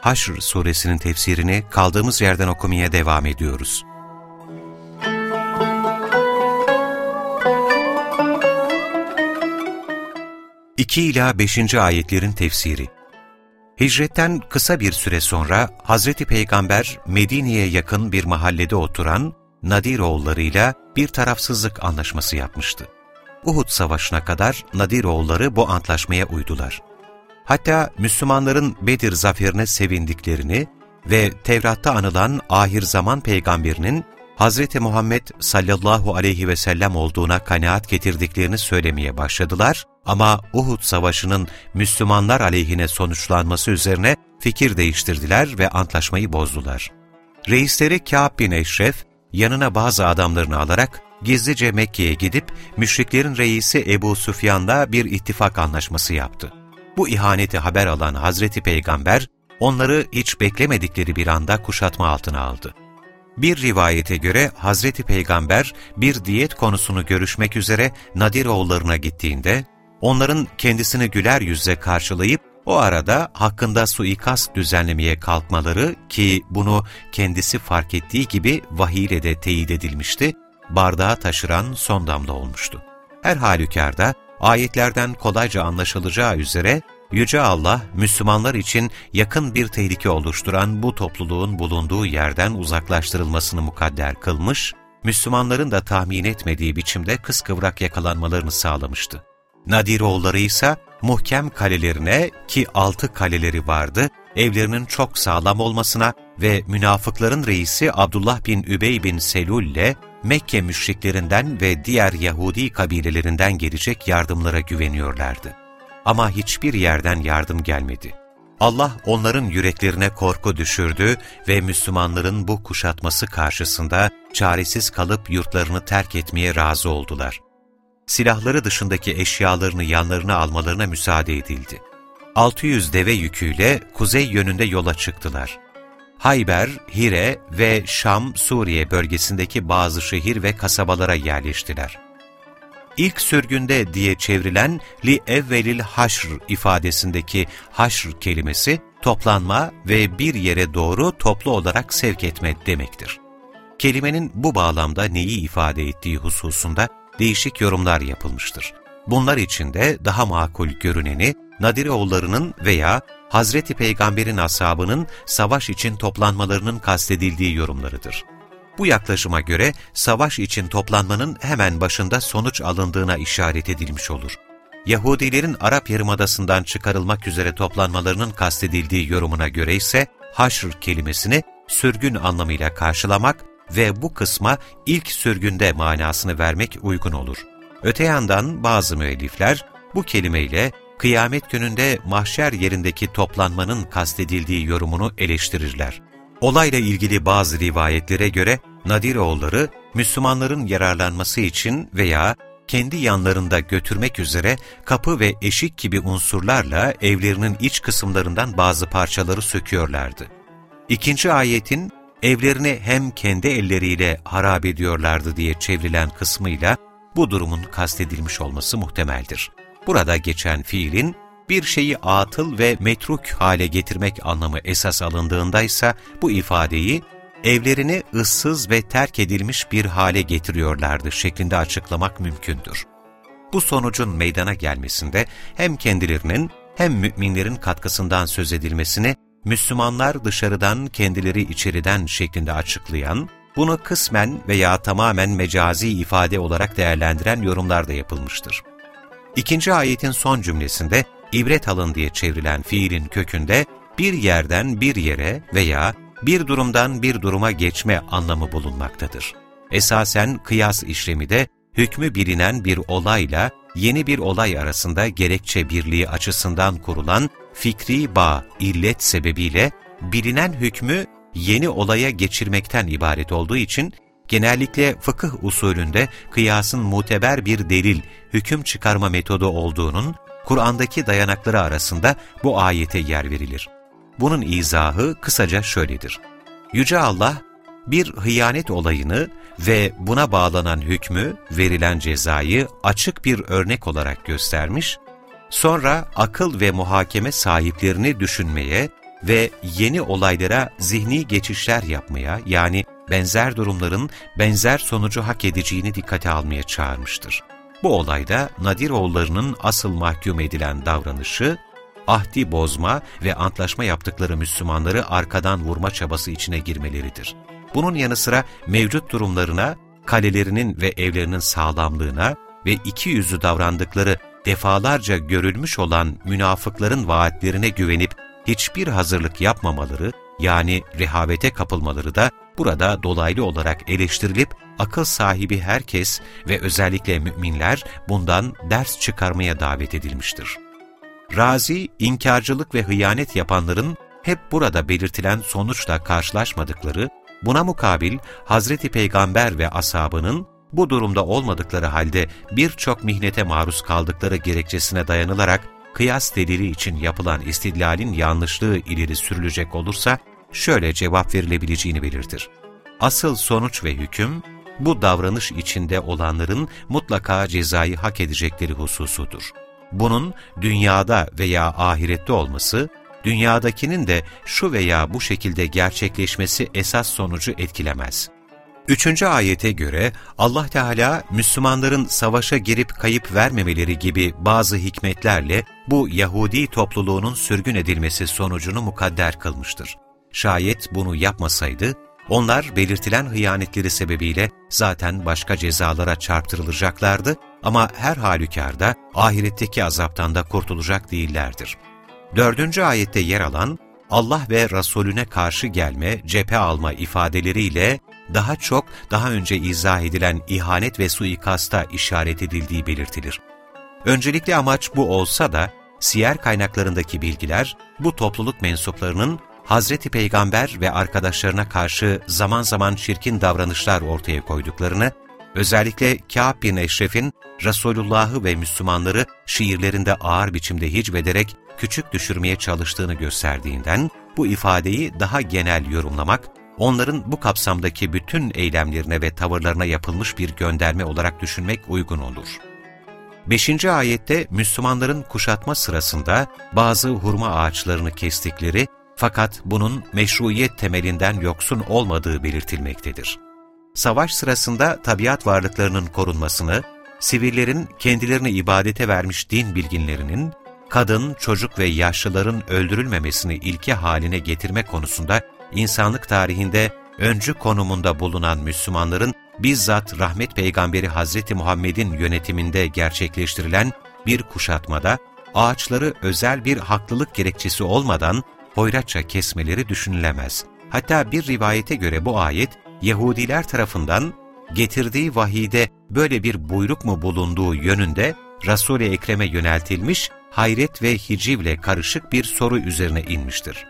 Haşr suresinin tefsirini kaldığımız yerden okumaya devam ediyoruz. İki ila beşinci ayetlerin tefsiri Hicretten kısa bir süre sonra Hazreti Peygamber Medine'ye yakın bir mahallede oturan Nadir oğullarıyla bir tarafsızlık anlaşması yapmıştı. Uhud Savaşı'na kadar Nadir oğulları bu antlaşmaya uydular. Hatta Müslümanların Bedir zaferine sevindiklerini ve Tevrat'ta anılan ahir zaman peygamberinin Hz. Muhammed sallallahu aleyhi ve sellem olduğuna kanaat getirdiklerini söylemeye başladılar ama Uhud Savaşı'nın Müslümanlar aleyhine sonuçlanması üzerine fikir değiştirdiler ve antlaşmayı bozdular. Reisleri Kâb bin Eşref, yanına bazı adamlarını alarak gizlice Mekke'ye gidip müşriklerin reisi Ebu Süfyan'la bir ittifak anlaşması yaptı. Bu ihaneti haber alan Hazreti Peygamber, onları hiç beklemedikleri bir anda kuşatma altına aldı. Bir rivayete göre Hazreti Peygamber bir diyet konusunu görüşmek üzere Nadir oğullarına gittiğinde, onların kendisini güler yüzle karşılayıp o arada hakkında suikast düzenlemeye kalkmaları ki bunu kendisi fark ettiği gibi vahiyle de teyit edilmişti, bardağı taşıran son damla olmuştu. Her halükarda ayetlerden kolayca anlaşılacağı üzere Yüce Allah, Müslümanlar için yakın bir tehlike oluşturan bu topluluğun bulunduğu yerden uzaklaştırılmasını mukadder kılmış, Müslümanların da tahmin etmediği biçimde kıskıvrak yakalanmalarını sağlamıştı. Nadiroğulları ise muhkem kalelerine ki altı kaleleri vardı, evlerinin çok sağlam olmasına ve münafıkların reisi Abdullah bin Übey bin Selul ile Mekke müşriklerinden ve diğer Yahudi kabilelerinden gelecek yardımlara güveniyorlardı. Ama hiçbir yerden yardım gelmedi. Allah onların yüreklerine korku düşürdü ve Müslümanların bu kuşatması karşısında çaresiz kalıp yurtlarını terk etmeye razı oldular. Silahları dışındaki eşyalarını yanlarına almalarına müsaade edildi. 600 deve yüküyle kuzey yönünde yola çıktılar. Hayber, Hire ve Şam, Suriye bölgesindeki bazı şehir ve kasabalara yerleştiler. İlk sürgünde diye çevrilen li evvelil haşr ifadesindeki haşr kelimesi toplanma ve bir yere doğru toplu olarak sevk etme demektir. Kelimenin bu bağlamda neyi ifade ettiği hususunda değişik yorumlar yapılmıştır. Bunlar içinde daha makul görüneni Nadiroğullarının veya Hazreti Peygamber'in ashabının savaş için toplanmalarının kastedildiği yorumlarıdır. Bu yaklaşıma göre savaş için toplanmanın hemen başında sonuç alındığına işaret edilmiş olur. Yahudilerin Arap Yarımadası'ndan çıkarılmak üzere toplanmalarının kastedildiği yorumuna göre ise haşr kelimesini sürgün anlamıyla karşılamak ve bu kısma ilk sürgünde manasını vermek uygun olur. Öte yandan bazı müellifler bu kelimeyle kıyamet gününde mahşer yerindeki toplanmanın kastedildiği yorumunu eleştirirler. Olayla ilgili bazı rivayetlere göre Nadiroğulları, Müslümanların yararlanması için veya kendi yanlarında götürmek üzere kapı ve eşik gibi unsurlarla evlerinin iç kısımlarından bazı parçaları söküyorlardı. İkinci ayetin evlerini hem kendi elleriyle harap ediyorlardı diye çevrilen kısmıyla bu durumun kastedilmiş olması muhtemeldir. Burada geçen fiilin bir şeyi atıl ve metruk hale getirmek anlamı esas alındığındaysa bu ifadeyi evlerini ıssız ve terk edilmiş bir hale getiriyorlardı şeklinde açıklamak mümkündür. Bu sonucun meydana gelmesinde hem kendilerinin hem müminlerin katkısından söz edilmesini Müslümanlar dışarıdan kendileri içeriden şeklinde açıklayan, bunu kısmen veya tamamen mecazi ifade olarak değerlendiren yorumlar da yapılmıştır. İkinci ayetin son cümlesinde ibret alın diye çevrilen fiilin kökünde bir yerden bir yere veya bir durumdan bir duruma geçme anlamı bulunmaktadır. Esasen kıyas işlemi de hükmü bilinen bir olayla yeni bir olay arasında gerekçe birliği açısından kurulan fikri bağ, illet sebebiyle bilinen hükmü yeni olaya geçirmekten ibaret olduğu için genellikle fıkıh usulünde kıyasın muteber bir delil, hüküm çıkarma metodu olduğunun Kur'an'daki dayanakları arasında bu ayete yer verilir. Bunun izahı kısaca şöyledir. Yüce Allah, bir hıyanet olayını ve buna bağlanan hükmü, verilen cezayı açık bir örnek olarak göstermiş, sonra akıl ve muhakeme sahiplerini düşünmeye ve yeni olaylara zihni geçişler yapmaya yani benzer durumların benzer sonucu hak edeceğini dikkate almaya çağırmıştır. Bu olayda Nadiroğullarının asıl mahkum edilen davranışı, ahdi bozma ve antlaşma yaptıkları Müslümanları arkadan vurma çabası içine girmeleridir. Bunun yanı sıra mevcut durumlarına, kalelerinin ve evlerinin sağlamlığına ve iki yüzlü davrandıkları defalarca görülmüş olan münafıkların vaatlerine güvenip hiçbir hazırlık yapmamaları, yani rehavete kapılmaları da burada dolaylı olarak eleştirilip akıl sahibi herkes ve özellikle müminler bundan ders çıkarmaya davet edilmiştir. Razi, inkarcılık ve hıyanet yapanların hep burada belirtilen sonuçla karşılaşmadıkları, buna mukabil Hazreti Peygamber ve ashabının bu durumda olmadıkları halde birçok mihnete maruz kaldıkları gerekçesine dayanılarak kıyas delili için yapılan istidlalin yanlışlığı ileri sürülecek olursa şöyle cevap verilebileceğini belirtir. Asıl sonuç ve hüküm, bu davranış içinde olanların mutlaka cezayı hak edecekleri hususudur. Bunun dünyada veya ahirette olması, dünyadakinin de şu veya bu şekilde gerçekleşmesi esas sonucu etkilemez. Üçüncü ayete göre Allah Teala Müslümanların savaşa girip kayıp vermemeleri gibi bazı hikmetlerle bu Yahudi topluluğunun sürgün edilmesi sonucunu mukadder kılmıştır. Şayet bunu yapmasaydı, onlar belirtilen hıyanetleri sebebiyle zaten başka cezalara çarptırılacaklardı ama her halükarda ahiretteki azaptan da kurtulacak değillerdir. Dördüncü ayette yer alan Allah ve Resulüne karşı gelme, cephe alma ifadeleriyle daha çok daha önce izah edilen ihanet ve suikasta işaret edildiği belirtilir. Öncelikli amaç bu olsa da, siyer kaynaklarındaki bilgiler, bu topluluk mensuplarının Hazreti Peygamber ve arkadaşlarına karşı zaman zaman çirkin davranışlar ortaya koyduklarını, özellikle Kâb bin Eşref'in Resulullah'ı ve Müslümanları şiirlerinde ağır biçimde hicvederek küçük düşürmeye çalıştığını gösterdiğinden, bu ifadeyi daha genel yorumlamak, onların bu kapsamdaki bütün eylemlerine ve tavırlarına yapılmış bir gönderme olarak düşünmek uygun olur. 5. ayette Müslümanların kuşatma sırasında bazı hurma ağaçlarını kestikleri fakat bunun meşruiyet temelinden yoksun olmadığı belirtilmektedir. Savaş sırasında tabiat varlıklarının korunmasını, sivillerin kendilerini ibadete vermiş din bilginlerinin, kadın, çocuk ve yaşlıların öldürülmemesini ilke haline getirme konusunda insanlık tarihinde öncü konumunda bulunan Müslümanların bizzat rahmet peygamberi Hazreti Muhammed'in yönetiminde gerçekleştirilen bir kuşatmada ağaçları özel bir haklılık gerekçesi olmadan hoyratça kesmeleri düşünülemez. Hatta bir rivayete göre bu ayet, Yahudiler tarafından getirdiği vahide böyle bir buyruk mu bulunduğu yönünde Resul-i Ekrem'e yöneltilmiş, hayret ve hicivle karışık bir soru üzerine inmiştir.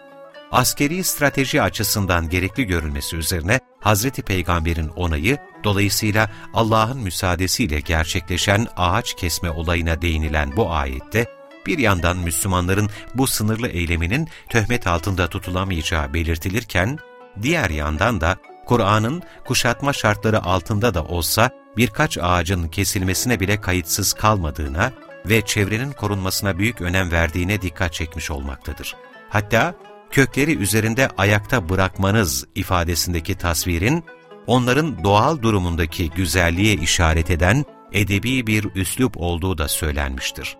Askeri strateji açısından gerekli görülmesi üzerine Hazreti Peygamber'in onayı, dolayısıyla Allah'ın müsaadesiyle gerçekleşen ağaç kesme olayına değinilen bu ayette, bir yandan Müslümanların bu sınırlı eyleminin töhmet altında tutulamayacağı belirtilirken, diğer yandan da Kur'an'ın kuşatma şartları altında da olsa birkaç ağacın kesilmesine bile kayıtsız kalmadığına ve çevrenin korunmasına büyük önem verdiğine dikkat çekmiş olmaktadır. Hatta kökleri üzerinde ayakta bırakmanız ifadesindeki tasvirin, onların doğal durumundaki güzelliğe işaret eden edebi bir üslup olduğu da söylenmiştir.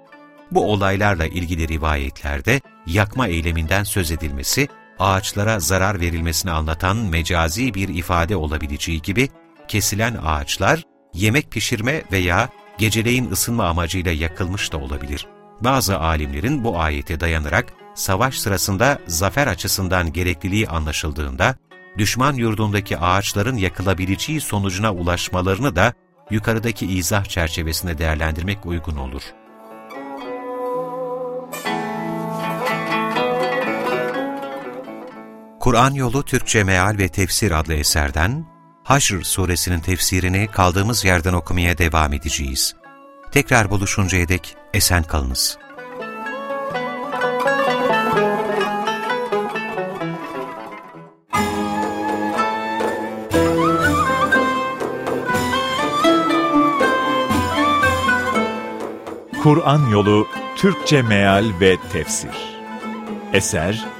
Bu olaylarla ilgili rivayetlerde yakma eyleminden söz edilmesi, ağaçlara zarar verilmesini anlatan mecazi bir ifade olabileceği gibi, kesilen ağaçlar yemek pişirme veya geceleyin ısınma amacıyla yakılmış da olabilir. Bazı alimlerin bu ayete dayanarak savaş sırasında zafer açısından gerekliliği anlaşıldığında, düşman yurdundaki ağaçların yakılabileceği sonucuna ulaşmalarını da yukarıdaki izah çerçevesinde değerlendirmek uygun olur. Kur'an Yolu Türkçe Meal ve Tefsir adlı eserden Haşr suresinin tefsirini kaldığımız yerden okumaya devam edeceğiz. Tekrar buluşuncaya dek esen kalınız. Kur'an Yolu Türkçe Meal ve Tefsir Eser